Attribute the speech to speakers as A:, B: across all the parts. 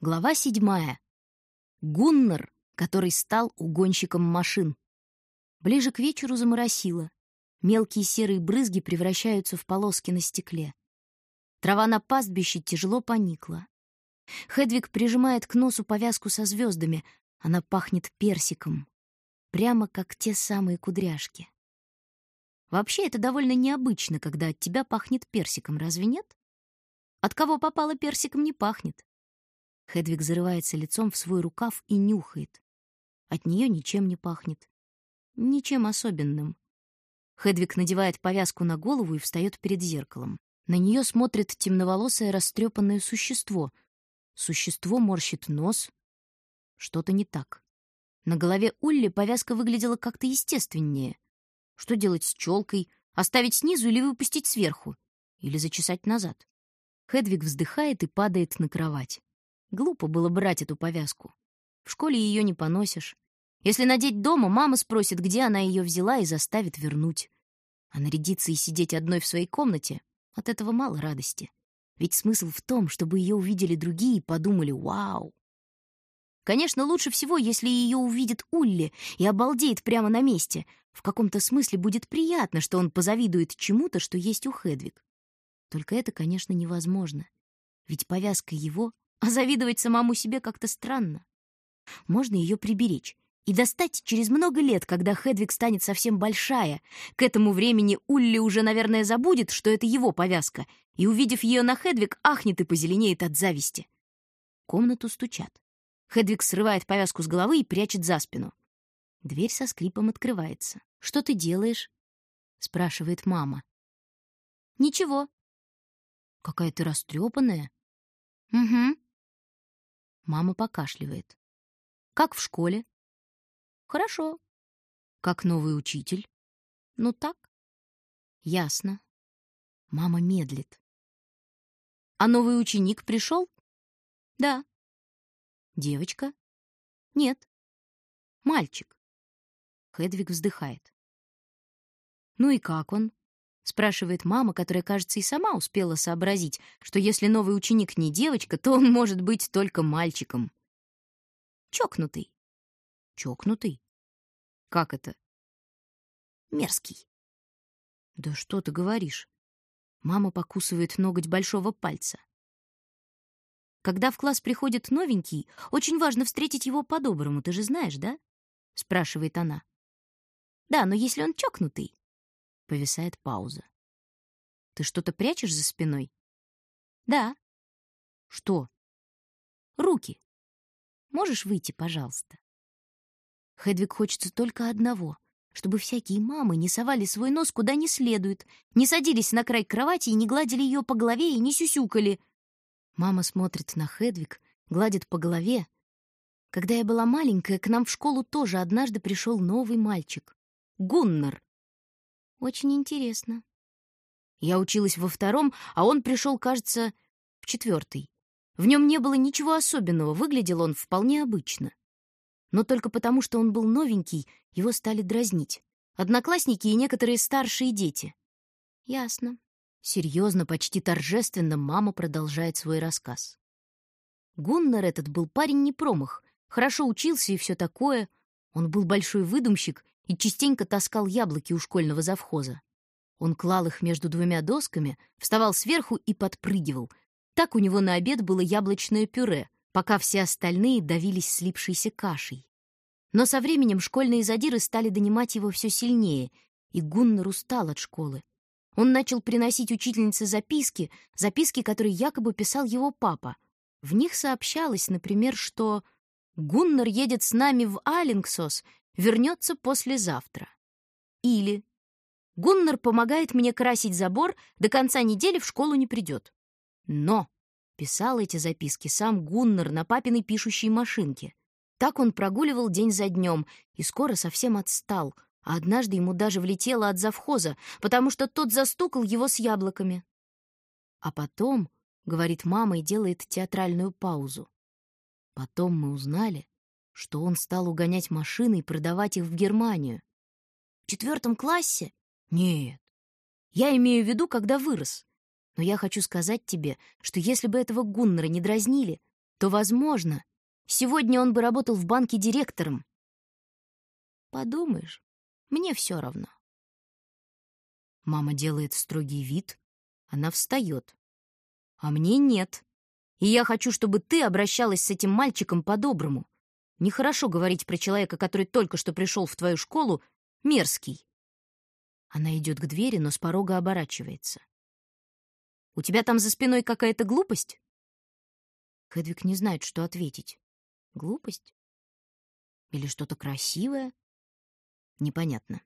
A: Глава седьмая. Гуннар, который стал угонщиком машин. Ближе к вечеру заморосило. Мелкие серые брызги превращаются в полоски на стекле. Трава на пастбище тяжело поникла. Хедвиг прижимает к носу повязку со звездами. Она пахнет персиком. Прямо как те самые кудряшки. Вообще, это довольно необычно, когда от тебя пахнет персиком, разве нет? От кого попало персиком не пахнет. Хедвиг зарывается лицом в свой рукав и нюхает. От нее ничем не пахнет. Ничем особенным. Хедвиг надевает повязку на голову и встает перед зеркалом. На нее смотрит темноволосое растрепанное существо. Существо морщит нос. Что-то не так. На голове Улли повязка выглядела как-то естественнее. Что делать с челкой? Оставить снизу или выпустить сверху? Или зачесать назад? Хедвиг вздыхает и падает на кровать. Глупо было брать эту повязку. В школе ее не поносишь. Если надеть дома, мама спросит, где она ее взяла, и заставит вернуть. А нарядиться и сидеть одной в своей комнате — от этого мало радости. Ведь смысл в том, чтобы ее увидели другие и подумали «Вау!». Конечно, лучше всего, если ее увидит Улли и обалдеет прямо на месте. В каком-то смысле будет приятно, что он позавидует чему-то, что есть у Хедвиг. Только это, конечно, невозможно. Ведь повязка его а завидовать самому себе как-то странно. Можно ее приберечь и достать через много лет, когда Хедвиг станет совсем большая. К этому времени Улли уже, наверное, забудет, что это его повязка, и, увидев ее на Хедвиг, ахнет и позеленеет от зависти. В комнату стучат. Хедвиг срывает повязку с головы и прячет за спину. Дверь со скрипом открывается. «Что ты делаешь?» — спрашивает мама. «Ничего». «Какая ты растрепанная». «Угу», Мама покашливает. Как в школе? Хорошо. Как новый учитель? Ну так. Ясно. Мама медлит. А новый ученик пришел? Да. Девочка? Нет. Мальчик. Хедвиг вздыхает. Ну и как он? Спрашивает мама, которая, кажется, и сама успела сообразить, что если новый ученик не девочка, то он может быть только мальчиком. Чокнутый. Чокнутый? Как это? Мерзкий. Да что ты говоришь? Мама покусывает ноготь большого пальца. Когда в класс приходит новенький, очень важно встретить его по-доброму, ты же знаешь, да? спрашивает она. Да, но если он чокнутый, Повисает пауза. Ты что-то прячешь за спиной? Да. Что? Руки. Можешь выйти, пожалуйста? Хедвиг хочется только одного — чтобы всякие мамы не совали свой нос куда не следует, не садились на край кровати и не гладили ее по голове и не сюсюкали. Мама смотрит на Хедвиг, гладит по голове. Когда я была маленькая, к нам в школу тоже однажды пришел новый мальчик — Гуннар. Очень интересно. Я училась во втором, а он пришел, кажется, в четвертый. В нем не было ничего особенного, выглядел он вполне обычно. Но только потому, что он был новенький, его стали дразнить. Одноклассники и некоторые старшие дети. Ясно. Серьезно, почти торжественно мама продолжает свой рассказ. Гуннар этот был парень не промах, хорошо учился и все такое. Он был большой выдумщик и частенько таскал яблоки у школьного завхоза. Он клал их между двумя досками, вставал сверху и подпрыгивал. Так у него на обед было яблочное пюре, пока все остальные давились слипшейся кашей. Но со временем школьные задиры стали донимать его все сильнее, и Гуннар устал от школы. Он начал приносить учительнице записки, записки, которые якобы писал его папа. В них сообщалось, например, что «Гуннар едет с нами в Алингсос вернется послезавтра. Или Гуннар помогает мне красить забор, до конца недели в школу не придет. Но писал эти записки сам Гуннар на папиной пишущей машинке. Так он прогуливал день за днем и скоро совсем отстал, а однажды ему даже влетело от завхоза, потому что тот застукал его с яблоками. А потом, — говорит мама и делает театральную паузу, потом мы узнали, что он стал угонять машины и продавать их в Германию. В четвертом классе? Нет. Я имею в виду, когда вырос. Но я хочу сказать тебе, что если бы этого Гуннера не дразнили, то, возможно, сегодня он бы работал в банке директором. Подумаешь, мне все равно. Мама делает строгий вид, она встает. А мне нет. И я хочу, чтобы ты обращалась с этим мальчиком по-доброму. Нехорошо говорить про человека, который только что пришел в твою школу, мерзкий. Она идет к двери, но с порога оборачивается. «У тебя там за спиной какая-то глупость?» Хедвиг не знает, что ответить. Глупость? Или что-то красивое? Непонятно.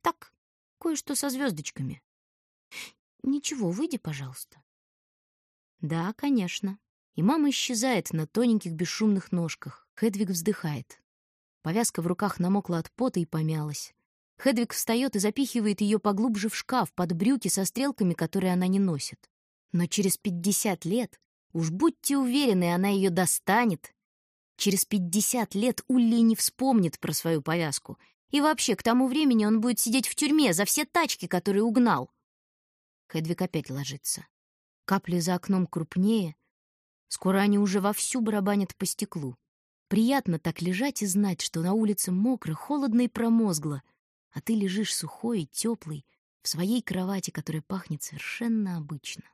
A: Так, кое-что со звездочками. Ничего, выйди, пожалуйста. Да, конечно. И мама исчезает на тоненьких бесшумных ножках. Хедвиг вздыхает. Повязка в руках намокла от пота и помялась. Хедвиг встает и запихивает ее поглубже в шкаф под брюки со стрелками, которые она не носит. Но через пятьдесят лет, уж будьте уверены, она ее достанет. Через пятьдесят лет Улли не вспомнит про свою повязку. И вообще, к тому времени он будет сидеть в тюрьме за все тачки, которые угнал. Хедвиг опять ложится. Капли за окном крупнее. Скоро они уже вовсю барабанят по стеклу. Приятно так лежать и знать, что на улице мокро, холодно и промозгло, а ты лежишь сухой и теплый в своей кровати, которая пахнет совершенно обычно.